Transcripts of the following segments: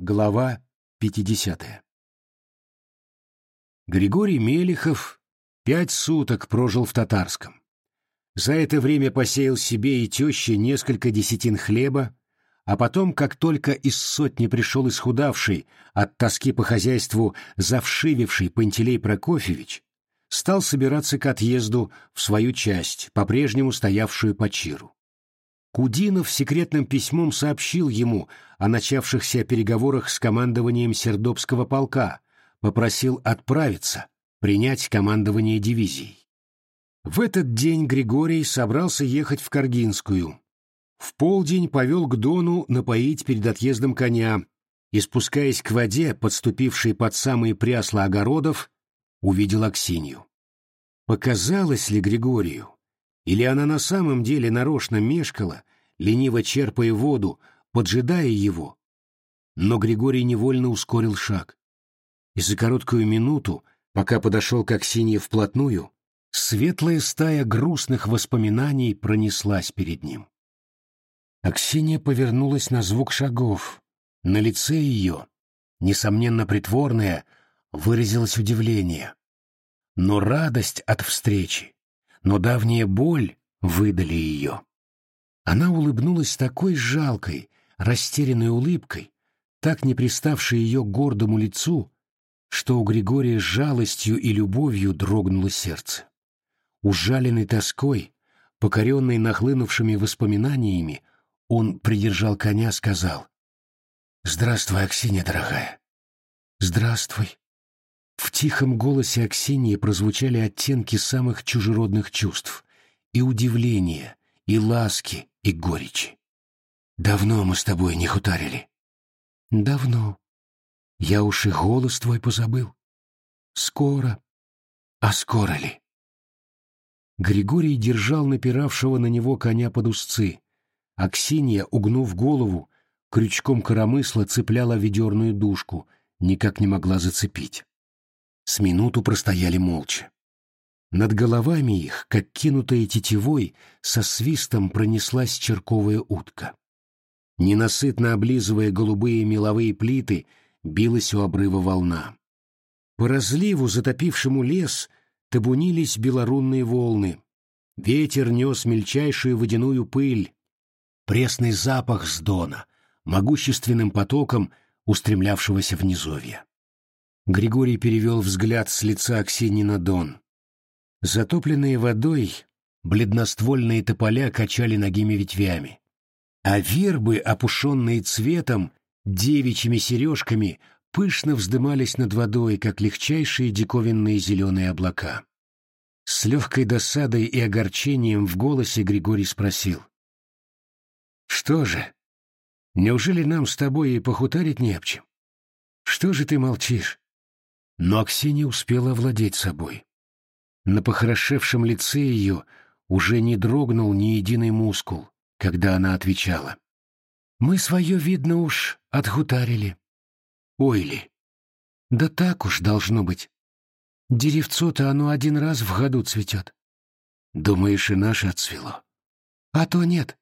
Глава 50. Григорий Мелихов пять суток прожил в Татарском. За это время посеял себе и теще несколько десятин хлеба, а потом, как только из сотни пришел исхудавший, от тоски по хозяйству завшививший Пантелей Прокофьевич, стал собираться к отъезду в свою часть, по-прежнему стоявшую по Чиру. Кудинов секретным письмом сообщил ему о начавшихся переговорах с командованием Сердобского полка, попросил отправиться, принять командование дивизией. В этот день Григорий собрался ехать в Каргинскую. В полдень повел к Дону напоить перед отъездом коня и, спускаясь к воде, подступившей под самые прясла огородов, увидел Аксинью. Показалось ли Григорию, или она на самом деле нарочно мешкала, лениво черпая воду, поджидая его? Но Григорий невольно ускорил шаг. И за короткую минуту, пока подошел к Аксинье вплотную, светлая стая грустных воспоминаний пронеслась перед ним. Аксинья повернулась на звук шагов. На лице ее, несомненно притворное, выразилось удивление. Но радость от встречи но давняя боль выдали ее. Она улыбнулась такой жалкой, растерянной улыбкой, так не приставшей ее гордому лицу, что у Григория жалостью и любовью дрогнуло сердце. Ужаленный тоской, покоренный нахлынувшими воспоминаниями, он придержал коня, сказал «Здравствуй, Аксинья, дорогая». «Здравствуй», в тихом голосе Аксиньи прозвучали оттенки самых чужеродных чувств — и удивления, и ласки, и горечи. «Давно мы с тобой не хутарили». «Давно. Я уж и голос твой позабыл. Скоро. А скоро ли?» Григорий держал напиравшего на него коня под узцы. Аксинья, угнув голову, крючком коромысла цепляла ведерную дужку, никак не могла зацепить. С минуту простояли молча. Над головами их, как кинутая тетивой, со свистом пронеслась черковая утка. Ненасытно облизывая голубые меловые плиты, билась у обрыва волна. По разливу, затопившему лес, табунились белорунные волны. Ветер нес мельчайшую водяную пыль. Пресный запах с дона, могущественным потоком устремлявшегося в низовье. Григорий перевел взгляд с лица Аксиньи на Дон. Затопленные водой, бледноствольные тополя качали ногими ветвями, а вербы, опушенные цветом, девичьими сережками, пышно вздымались над водой, как легчайшие диковинные зеленые облака. С легкой досадой и огорчением в голосе Григорий спросил. «Что же, неужели нам с тобой и похутарить не об чем? Что же ты молчишь?» Но Аксинья успела овладеть собой. На похорошевшем лице ее уже не дрогнул ни единый мускул, когда она отвечала. «Мы свое, видно уж, отгутарили. Ой ли! Да так уж должно быть. Деревцо-то оно один раз в году цветет. Думаешь, и наше отцвело? А то нет.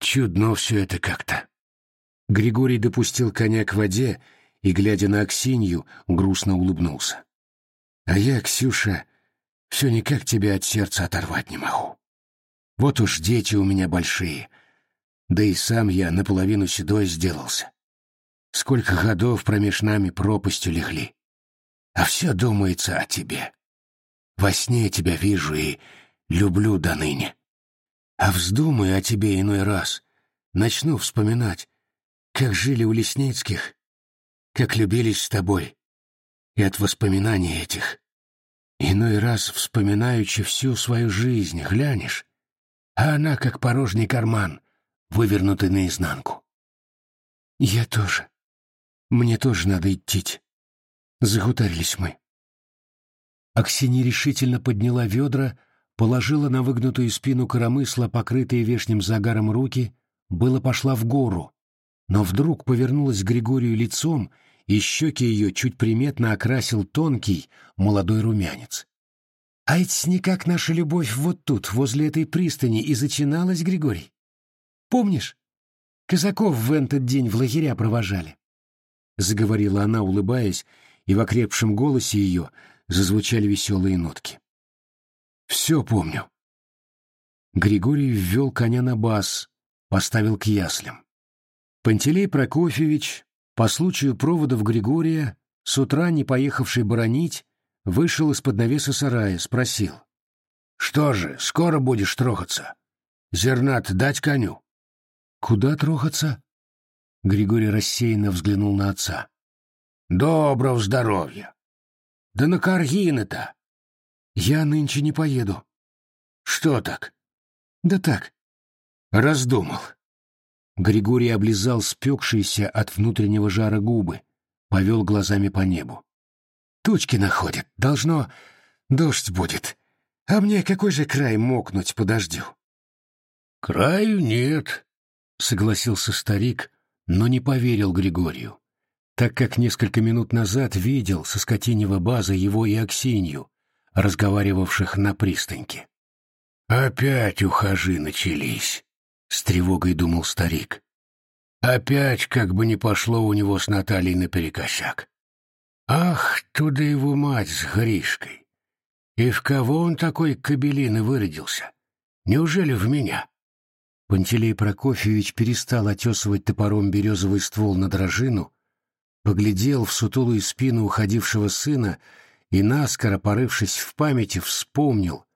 Чудно все это как-то». Григорий допустил коня к воде и, глядя на Аксинью, грустно улыбнулся. «А я, Ксюша, все никак тебя от сердца оторвать не могу. Вот уж дети у меня большие, да и сам я наполовину седой сделался. Сколько годов промеж нами пропастью легли. А все думается о тебе. Во сне тебя вижу и люблю до ныне. А вздумаю о тебе иной раз, начну вспоминать, как жили у Лесницких, как любились с тобой. И от воспоминаний этих, иной раз вспоминаючи всю свою жизнь, глянешь, а она как порожний карман, вывернутый наизнанку. Я тоже. Мне тоже надо идти. Загутарились мы. Аксинья решительно подняла ведра, положила на выгнутую спину коромысла, покрытые вешним загаром руки, было пошла в гору, но вдруг повернулась к Григорию лицом и щеки ее чуть приметно окрасил тонкий молодой румянец. А ведь никак наша любовь вот тут, возле этой пристани, и зачиналась, Григорий. Помнишь? Казаков в этот день в лагеря провожали. — заговорила она, улыбаясь, и в окрепшем голосе ее зазвучали веселые нотки. «Все помню». Григорий ввел коня на бас, поставил к яслям. Пантелей Прокофьевич, по случаю проводов Григория, с утра не поехавший боронить, вышел из-под навеса сарая, спросил. «Что же, скоро будешь трохаться? Зернат дать коню?» «Куда трохаться?» Григорий рассеянно взглянул на отца. «Доброго здоровья!» «Да на Каргины-то!» «Я нынче не поеду». «Что так?» «Да так». «Раздумал». Григорий облизал спекшиеся от внутреннего жара губы, повел глазами по небу. «Тучки находят. Должно... Дождь будет. А мне какой же край мокнуть по дождю?» «Краю нет», — согласился старик, но не поверил Григорию, так как несколько минут назад видел со скотинева база его и Аксинью, разговаривавших на пристаньке. «Опять ухажи начались», — с тревогой думал старик. «Опять как бы не пошло у него с Натальей наперекосяк. Ах, туда его мать с Гришкой! И в кого он такой кабелины выродился? Неужели в меня?» Пантелей Прокофьевич перестал отесывать топором березовый ствол на дрожину, поглядел в сутулую спину уходившего сына и, наскоро порывшись в памяти, вспомнил,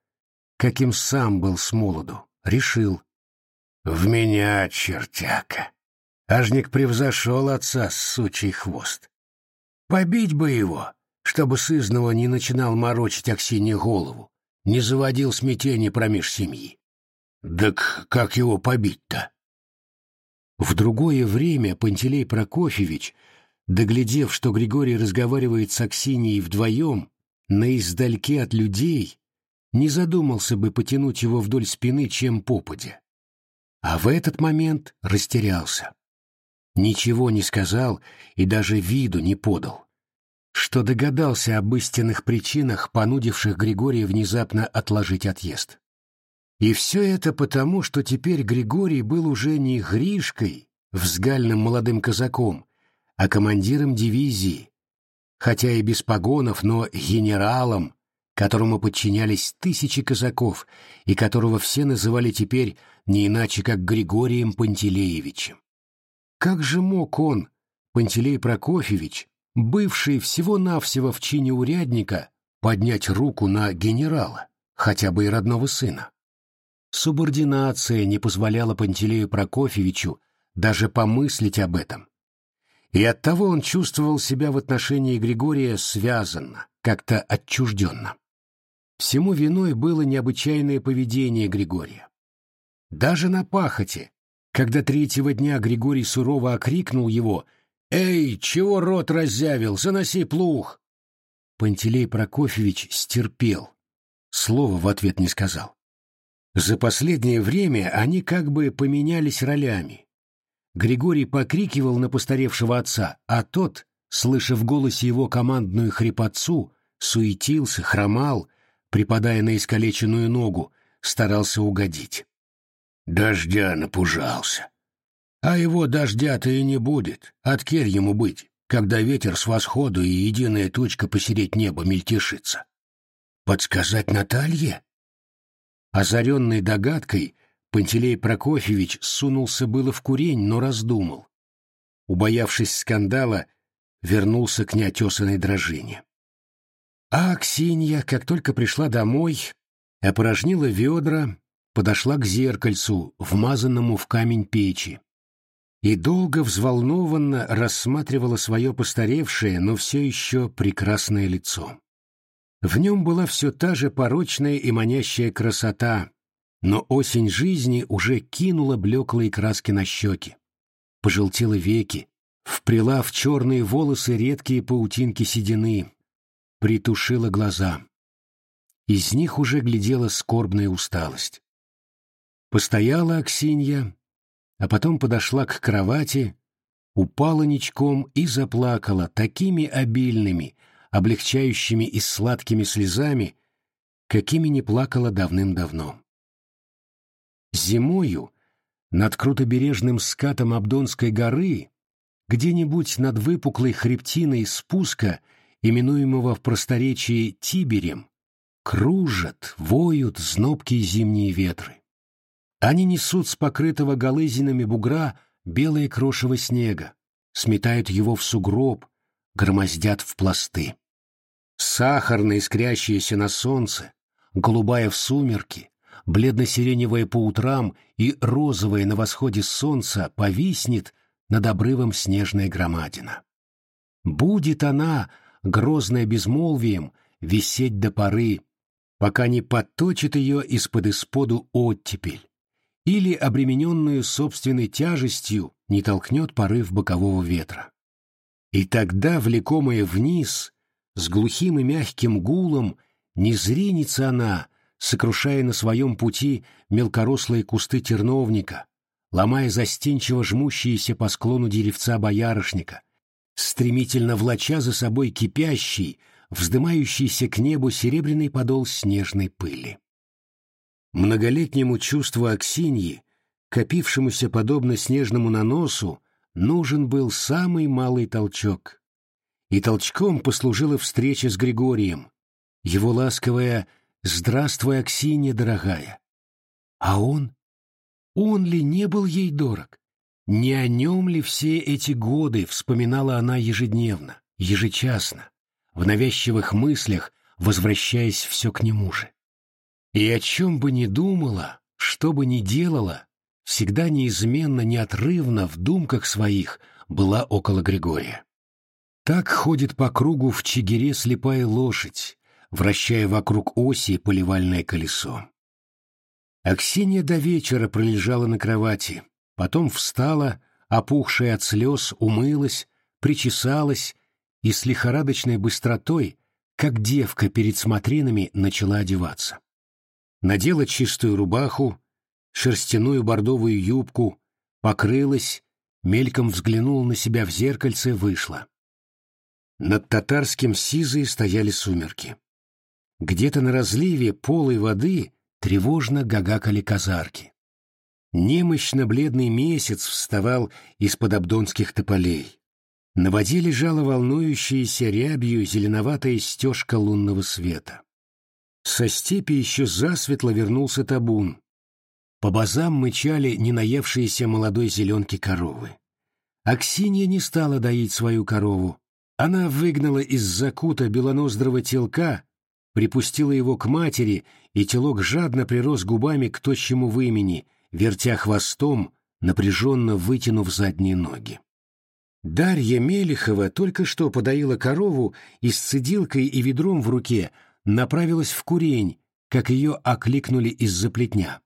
каким сам был с молоду, решил. «В меня, чертяка! Ажник превзошел отца сучий хвост. Побить бы его, чтобы сызного не начинал морочить Аксине голову, не заводил смятение промеж семьи. Так как его побить-то?» В другое время Пантелей Прокофьевич, доглядев, что Григорий разговаривает с Аксиньей вдвоем, на издальке от людей, не задумался бы потянуть его вдоль спины, чем попадя. А в этот момент растерялся. Ничего не сказал и даже виду не подал. Что догадался об истинных причинах, понудивших Григория внезапно отложить отъезд. И все это потому, что теперь Григорий был уже не Гришкой, взгальным молодым казаком, а командиром дивизии, хотя и без погонов, но генералом, которому подчинялись тысячи казаков и которого все называли теперь не иначе, как Григорием Пантелеевичем. Как же мог он, Пантелей Прокофьевич, бывший всего-навсего в чине урядника, поднять руку на генерала, хотя бы и родного сына? Субординация не позволяла Пантелею Прокофьевичу даже помыслить об этом. И оттого он чувствовал себя в отношении Григория связанно, как-то отчужденно. Всему виной было необычайное поведение Григория. Даже на пахоте, когда третьего дня Григорий сурово окрикнул его «Эй, чего рот раззявил? Заноси плуг!» Пантелей Прокофьевич стерпел, слова в ответ не сказал. За последнее время они как бы поменялись ролями. Григорий покрикивал на постаревшего отца, а тот, слыша в голосе его командную хрипотцу, суетился, хромал, припадая на искалеченную ногу, старался угодить. Дождя напужался. А его дождя-то и не будет, от кель ему быть, когда ветер с восходу и единая точка посереть неба мельтешится. Подсказать Наталье? Озаренный догадкой, Пантелей Прокофьевич сунулся было в курень, но раздумал. Убоявшись скандала, вернулся к неотесанной дрожине. А Аксинья, как только пришла домой, опорожнила ведра, подошла к зеркальцу, вмазанному в камень печи, и долго взволнованно рассматривала свое постаревшее, но все еще прекрасное лицо. В нем была все та же порочная и манящая красота, но осень жизни уже кинула блеклые краски на щеки, пожелтела веки, вплела в черные волосы редкие паутинки седины, притушила глаза. Из них уже глядела скорбная усталость. Постояла Аксинья, а потом подошла к кровати, упала ничком и заплакала такими обильными, облегчающими и сладкими слезами, какими не плакала давным-давно. Зимою над крутобережным скатом Абдонской горы, где-нибудь над выпуклой хребтиной спуска, именуемого в просторечии Тиберем, кружат, воют знобкие зимние ветры. Они несут с покрытого голызинами бугра белое крошево снега, сметают его в сугроб, громоздят в пласты. Сахарно искрящаяся на солнце, голубая в сумерки, бледно-сиреневая по утрам и розовая на восходе солнца повиснет над обрывом снежная громадина. Будет она, грозная безмолвием, висеть до поры, пока не подточит ее из-под исподу оттепель, или, обремененную собственной тяжестью, не толкнет порыв бокового ветра. И тогда, влекомая вниз, с глухим и мягким гулом, не зринется она, сокрушая на своем пути мелкорослые кусты терновника, ломая застенчиво жмущиеся по склону деревца боярышника, стремительно влача за собой кипящий, вздымающийся к небу серебряный подол снежной пыли. Многолетнему чувству Аксиньи, копившемуся подобно снежному наносу, нужен был самый малый толчок. И толчком послужила встреча с Григорием, его ласковая «Здравствуй, Аксинья, дорогая». А он? Он ли не был ей дорог? Не о нем ли все эти годы вспоминала она ежедневно, ежечасно, в навязчивых мыслях, возвращаясь все к нему же? И о чем бы ни думала, что бы ни делала, всегда неизменно, неотрывно в думках своих была около Григория. Так ходит по кругу в чигире слепая лошадь, вращая вокруг оси поливальное колесо. Аксинья до вечера пролежала на кровати, потом встала, опухшая от слез, умылась, причесалась и с лихорадочной быстротой, как девка перед смотринами, начала одеваться надела чистую рубаху, шерстяную бордовую юбку, покрылась, мельком взглянула на себя в зеркальце, вышла. Над татарским сизой стояли сумерки. Где-то на разливе полой воды тревожно гагакали казарки. Немощно-бледный месяц вставал из-под абдонских тополей. На воде лежала волнующаяся рябью зеленоватая стежка лунного света. Со степи еще засветло вернулся табун. По базам мычали ненаевшиеся молодой зеленки коровы. Аксинья не стала доить свою корову. Она выгнала из закута белоноздрого телка, припустила его к матери, и телок жадно прирос губами к тощему вымени, вертя хвостом, напряженно вытянув задние ноги. Дарья Мелехова только что подоила корову и с цедилкой и ведром в руке направилась в курень, как ее окликнули из-за плетня.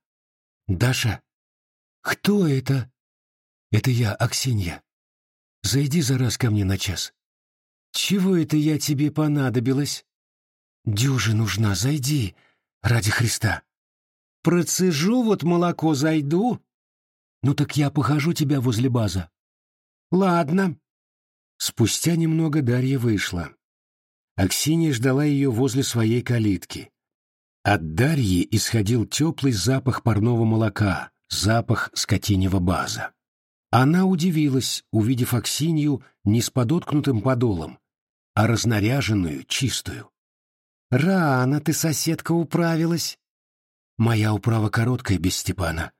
«Даша, кто это?» «Это я, Аксинья. Зайди за раз ко мне на час». «Чего это я тебе понадобилась?» «Дюжи нужна, зайди, ради Христа». «Процежу вот молоко, зайду». «Ну так я похожу тебя возле база». «Ладно». Спустя немного Дарья вышла. Аксинья ждала ее возле своей калитки. От Дарьи исходил теплый запах парного молока, запах скотинего база. Она удивилась, увидев Аксинью не с подоткнутым подолом, а разнаряженную, чистую. «Рано ты, соседка, управилась!» «Моя управа короткая, без Степана.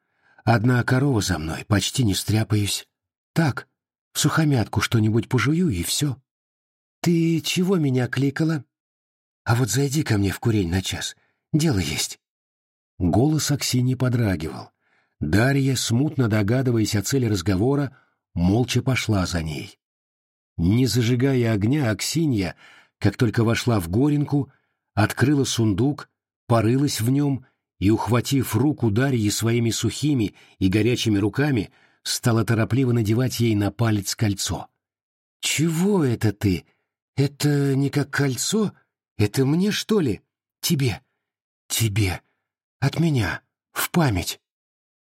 Одна корова за мной, почти не стряпаюсь. Так, в сухомятку что-нибудь пожую, и все». «Ты чего меня кликала?» «А вот зайди ко мне в курень на час. Дело есть». Голос Аксиньи подрагивал. Дарья, смутно догадываясь о цели разговора, молча пошла за ней. Не зажигая огня, Аксинья, как только вошла в горенку, открыла сундук, порылась в нем и, ухватив руку Дарьи своими сухими и горячими руками, стала торопливо надевать ей на палец кольцо. «Чего это ты?» «Это не как кольцо? Это мне, что ли? Тебе. Тебе. От меня. В память».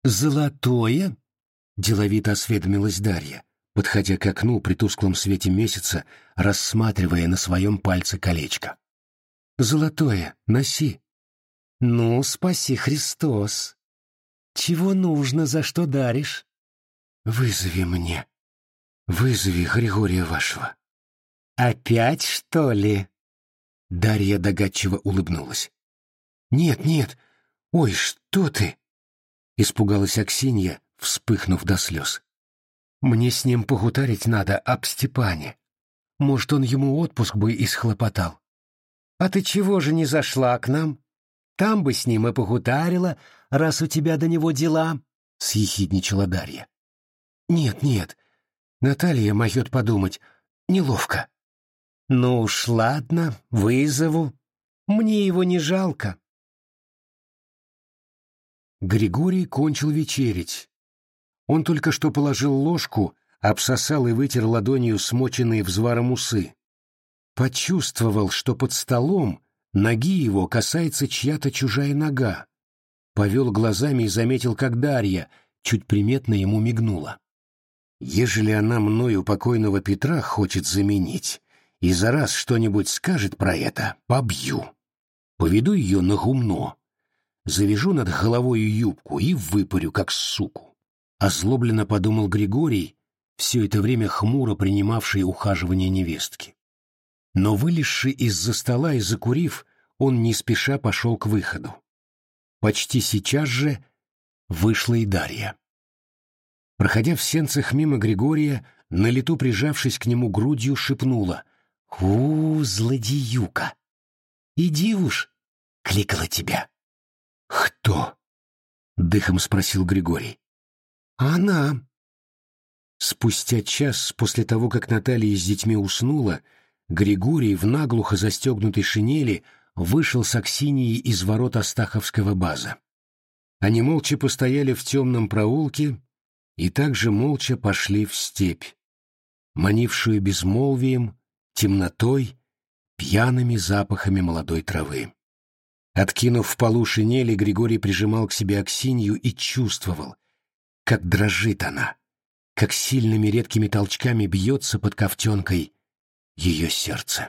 «Золотое?» — деловито осведомилась Дарья, подходя к окну при тусклом свете месяца, рассматривая на своем пальце колечко. «Золотое, носи». «Ну, спаси Христос. Чего нужно, за что даришь?» «Вызови мне». «Вызови Григория вашего». «Опять, что ли?» Дарья догадчиво улыбнулась. «Нет, нет. Ой, что ты?» Испугалась Аксинья, вспыхнув до слез. «Мне с ним погутарить надо об Степане. Может, он ему отпуск бы и схлопотал». «А ты чего же не зашла к нам? Там бы с ним и погутарила, раз у тебя до него дела», — съехидничала Дарья. «Нет, нет. Наталья могет подумать. Неловко». «Ну уж ладно, вызову. Мне его не жалко». Григорий кончил вечерить. Он только что положил ложку, обсосал и вытер ладонью смоченные взваром усы. Почувствовал, что под столом ноги его касается чья-то чужая нога. Повел глазами и заметил, как Дарья чуть приметно ему мигнула. Ежели она мною покойного Петра хочет заменить, и за раз что-нибудь скажет про это, побью. Поведу ее на гумно, завяжу над головою юбку и выпарю, как суку. Озлобленно подумал Григорий, все это время хмуро принимавший ухаживание невестки. Но вылезший из-за стола и закурив, он не спеша пошел к выходу. Почти сейчас же вышла и Дарья. Проходя в сенцах мимо Григория, на лету прижавшись к нему грудью, шепнула «У, злодеюка! Иди уж!» — кликала тебя. «Кто?» — дыхом спросил Григорий. «Она». Спустя час после того, как Наталья с детьми уснула, Григорий в наглухо застегнутой шинели вышел с Аксинией из ворот Астаховского база. Они молча постояли в темном проулке и также молча пошли в степь, манившую безмолвием, темнотой, пьяными запахами молодой травы. Откинув в полу шинели, Григорий прижимал к себе Аксинью и чувствовал, как дрожит она, как сильными редкими толчками бьется под ковтенкой ее сердце.